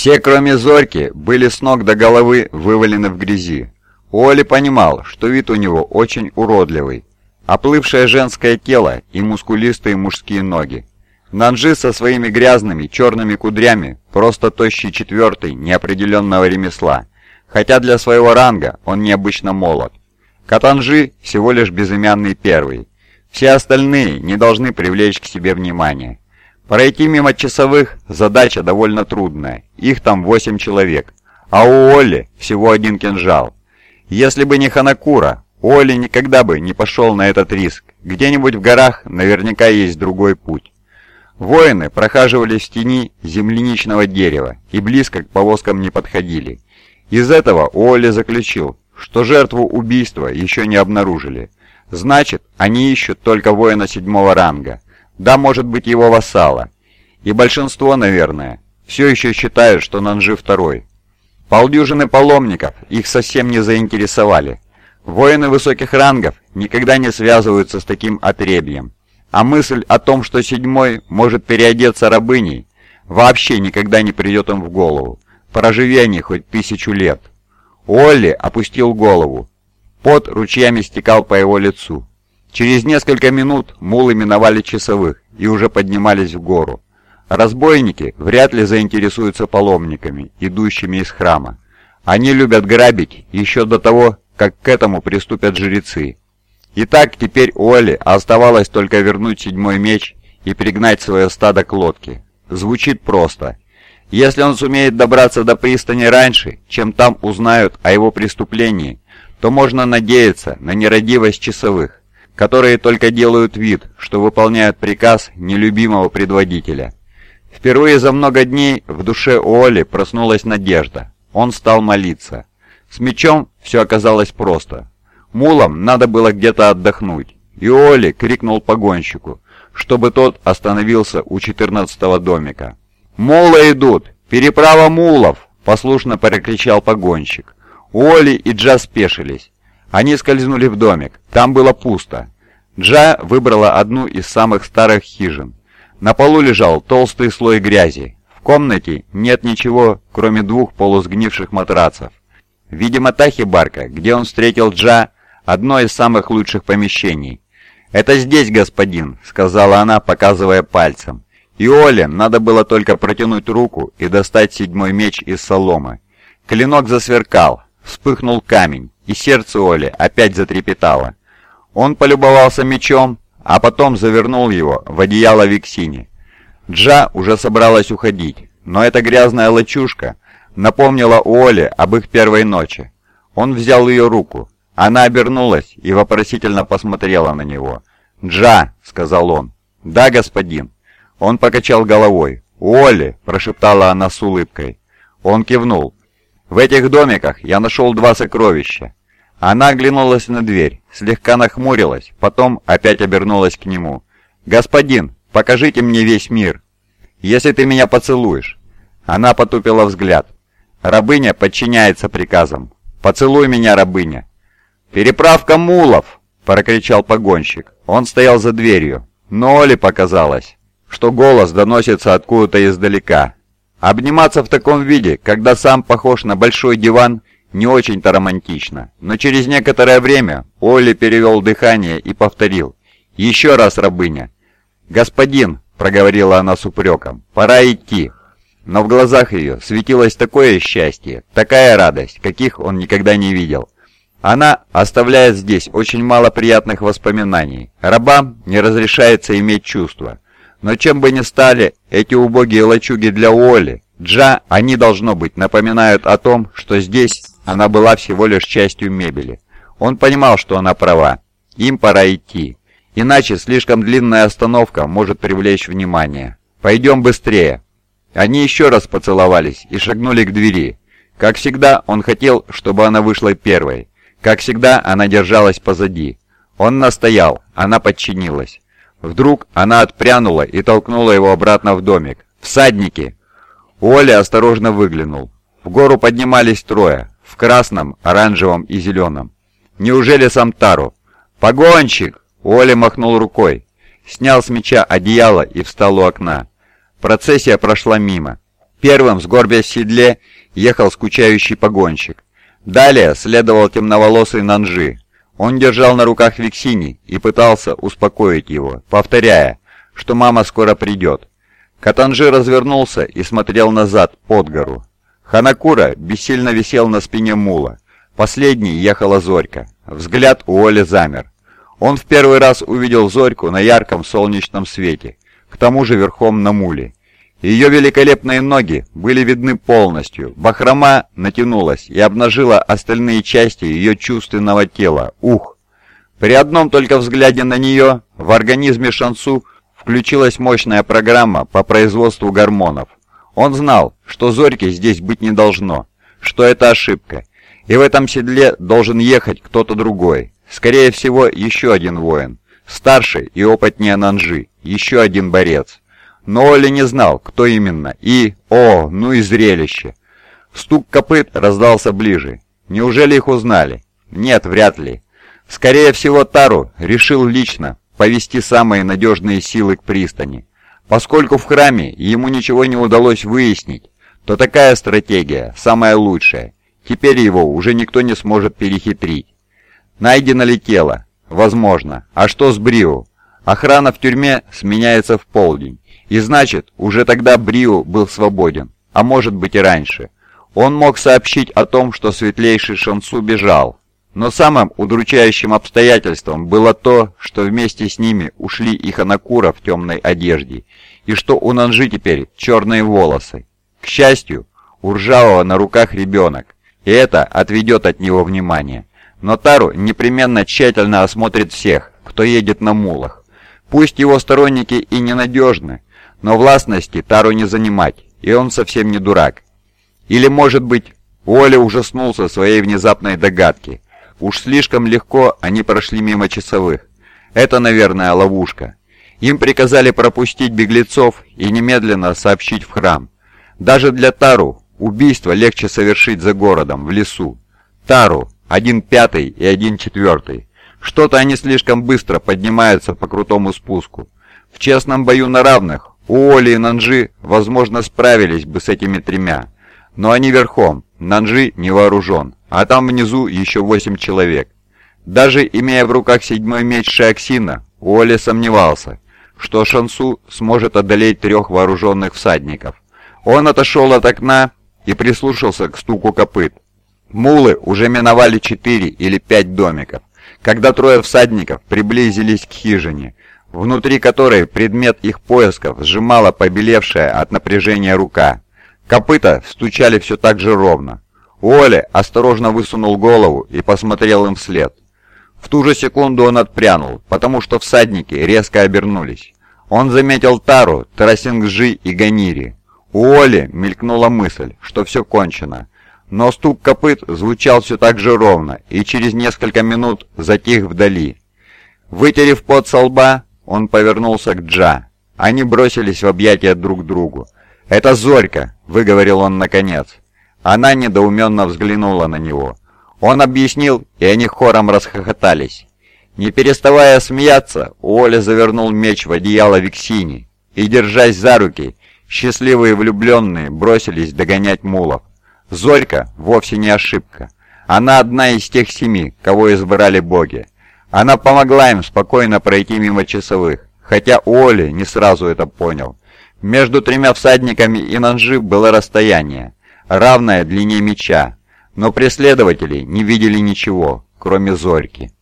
Все, кроме Зорьки, были с ног до головы вывалены в грязи. Уолли понимал, что вид у него очень уродливый. Оплывшее женское тело и мускулистые мужские ноги. Нанжи со своими грязными черными кудрями просто тощий четвертый неопределенного ремесла, хотя для своего ранга он необычно молод. Катанжи всего лишь безымянный первый. Все остальные не должны привлечь к себе внимание. Пройти мимо часовых задача довольно трудная, их там 8 человек, а у Олли всего один кинжал. Если бы не Ханакура, Олли никогда бы не пошел на этот риск, где-нибудь в горах наверняка есть другой путь. Воины прохаживались в тени земляничного дерева и близко к повозкам не подходили. Из этого Уолли заключил, что жертву убийства еще не обнаружили. Значит, они ищут только воина седьмого ранга, да, может быть, его вассала. И большинство, наверное, все еще считают, что Нанжи второй. Полдюжины паломников их совсем не заинтересовали. Воины высоких рангов никогда не связываются с таким отребьем. А мысль о том, что седьмой может переодеться рабыней, вообще никогда не придет им в голову. Проживи они хоть тысячу лет. Олли опустил голову. Пот ручьями стекал по его лицу. Через несколько минут мулы миновали часовых и уже поднимались в гору. Разбойники вряд ли заинтересуются паломниками, идущими из храма. Они любят грабить еще до того, как к этому приступят жрецы. Итак, теперь Уолли оставалось только вернуть седьмой меч и пригнать свое стадо к лодке. Звучит просто. Если он сумеет добраться до пристани раньше, чем там узнают о его преступлении, то можно надеяться на нерадивость часовых, которые только делают вид, что выполняют приказ нелюбимого предводителя. Впервые за много дней в душе Уолли проснулась надежда. Он стал молиться. С мечом все оказалось просто. Мулам надо было где-то отдохнуть, и Оли крикнул погонщику, чтобы тот остановился у четырнадцатого домика. «Мулы идут! Переправа мулов!» — послушно прокричал погонщик. Оли и Джа спешились. Они скользнули в домик. Там было пусто. Джа выбрала одну из самых старых хижин. На полу лежал толстый слой грязи. В комнате нет ничего, кроме двух полусгнивших матрацев. Видимо, та хибарка, где он встретил Джа, одно из самых лучших помещений. «Это здесь, господин», — сказала она, показывая пальцем. И Оле надо было только протянуть руку и достать седьмой меч из соломы. Клинок засверкал, вспыхнул камень, и сердце Оли опять затрепетало. Он полюбовался мечом, а потом завернул его в одеяло Виксини. Джа уже собралась уходить, но эта грязная лачушка напомнила Оле об их первой ночи. Он взял ее руку, она обернулась и вопросительно посмотрела на него. «Джа!» — сказал он. «Да, господин». Он покачал головой. «Уолли!» — прошептала она с улыбкой. Он кивнул. «В этих домиках я нашел два сокровища». Она оглянулась на дверь, слегка нахмурилась, потом опять обернулась к нему. «Господин, покажите мне весь мир, если ты меня поцелуешь». Она потупила взгляд. «Рабыня подчиняется приказам. Поцелуй меня, рабыня». «Переправка мулов!» – прокричал погонщик. Он стоял за дверью. Но Оле показалось, что голос доносится откуда-то издалека. Обниматься в таком виде, когда сам похож на большой диван, не очень-то романтично. Но через некоторое время Оли перевел дыхание и повторил. «Еще раз, рабыня!» «Господин!» – проговорила она с упреком. «Пора идти!» Но в глазах ее светилось такое счастье, такая радость, каких он никогда не видел. Она оставляет здесь очень мало приятных воспоминаний. Рабам не разрешается иметь чувства. Но чем бы ни стали эти убогие лачуги для Уолли, Джа, они, должно быть, напоминают о том, что здесь она была всего лишь частью мебели. Он понимал, что она права. Им пора идти. Иначе слишком длинная остановка может привлечь внимание. «Пойдем быстрее». Они еще раз поцеловались и шагнули к двери. Как всегда, он хотел, чтобы она вышла первой. Как всегда, она держалась позади. Он настоял, она подчинилась. Вдруг она отпрянула и толкнула его обратно в домик. «Всадники!» Оля осторожно выглянул. В гору поднимались трое, в красном, оранжевом и зеленом. Неужели сам Тару? «Погонщик!» Оля махнул рукой, снял с меча одеяло и встал у окна. Процессия прошла мимо. Первым, сгорбясь в седле, ехал скучающий погонщик. Далее следовал темноволосый Нанжи. Он держал на руках Виксини и пытался успокоить его, повторяя, что мама скоро придет. Катанжи развернулся и смотрел назад, под гору. Ханакура бессильно висел на спине мула. Последней ехала Зорька. Взгляд у Оли замер. Он в первый раз увидел Зорьку на ярком солнечном свете, к тому же верхом на муле. Ее великолепные ноги были видны полностью, бахрома натянулась и обнажила остальные части ее чувственного тела. Ух! При одном только взгляде на нее в организме Шансу включилась мощная программа по производству гормонов. Он знал, что Зорьки здесь быть не должно, что это ошибка, и в этом седле должен ехать кто-то другой. Скорее всего, еще один воин, старший и опытнее Нанжи, еще один борец. Но Оли не знал, кто именно, и... О, ну и зрелище! Стук копыт раздался ближе. Неужели их узнали? Нет, вряд ли. Скорее всего, Тару решил лично повести самые надежные силы к пристани. Поскольку в храме ему ничего не удалось выяснить, то такая стратегия самая лучшая. Теперь его уже никто не сможет перехитрить. Найдено ли тело? Возможно. А что с Брио? Охрана в тюрьме сменяется в полдень. И значит, уже тогда Брио был свободен, а может быть и раньше. Он мог сообщить о том, что светлейший Шансу бежал. Но самым удручающим обстоятельством было то, что вместе с ними ушли и Ханакура в темной одежде, и что у Нанжи теперь черные волосы. К счастью, у Ржавого на руках ребенок, и это отведет от него внимание. Но Тару непременно тщательно осмотрит всех, кто едет на мулах. Пусть его сторонники и ненадежны, но властности Тару не занимать, и он совсем не дурак. Или, может быть, Оля ужаснулся своей внезапной догадки. Уж слишком легко они прошли мимо часовых. Это, наверное, ловушка. Им приказали пропустить беглецов и немедленно сообщить в храм. Даже для Тару убийство легче совершить за городом, в лесу. Тару, один пятый и один четвертый. Что-то они слишком быстро поднимаются по крутому спуску. В честном бою на равных у Оли и Нанжи, возможно, справились бы с этими тремя. Но они верхом, Нанжи не вооружен, а там внизу еще восемь человек. Даже имея в руках седьмой меч Шиаксина, Уолли сомневался, что Шансу сможет одолеть трех вооруженных всадников. Он отошел от окна и прислушался к стуку копыт. Мулы уже миновали четыре или пять домиков, когда трое всадников приблизились к хижине, внутри которой предмет их поисков сжимала побелевшая от напряжения рука. Копыта стучали все так же ровно. Уолли осторожно высунул голову и посмотрел им вслед. В ту же секунду он отпрянул, потому что всадники резко обернулись. Он заметил Тару, Тарасингжи и Ганири. У Оли мелькнула мысль, что все кончено. Но стук копыт звучал все так же ровно и через несколько минут затих вдали. Вытерев пот со лба, он повернулся к Джа. Они бросились в объятия друг другу. «Это Зорька!» — выговорил он наконец. Она недоуменно взглянула на него. Он объяснил, и они хором расхохотались. Не переставая смеяться, Уолли завернул меч в одеяло Виксини и, держась за руки, счастливые влюбленные бросились догонять мулов. Зорька вовсе не ошибка. Она одна из тех семи, кого избрали боги. Она помогла им спокойно пройти мимо часовых, хотя Оли не сразу это понял. Между тремя всадниками и Нанжи было расстояние, равное длине меча, но преследователи не видели ничего, кроме Зорьки.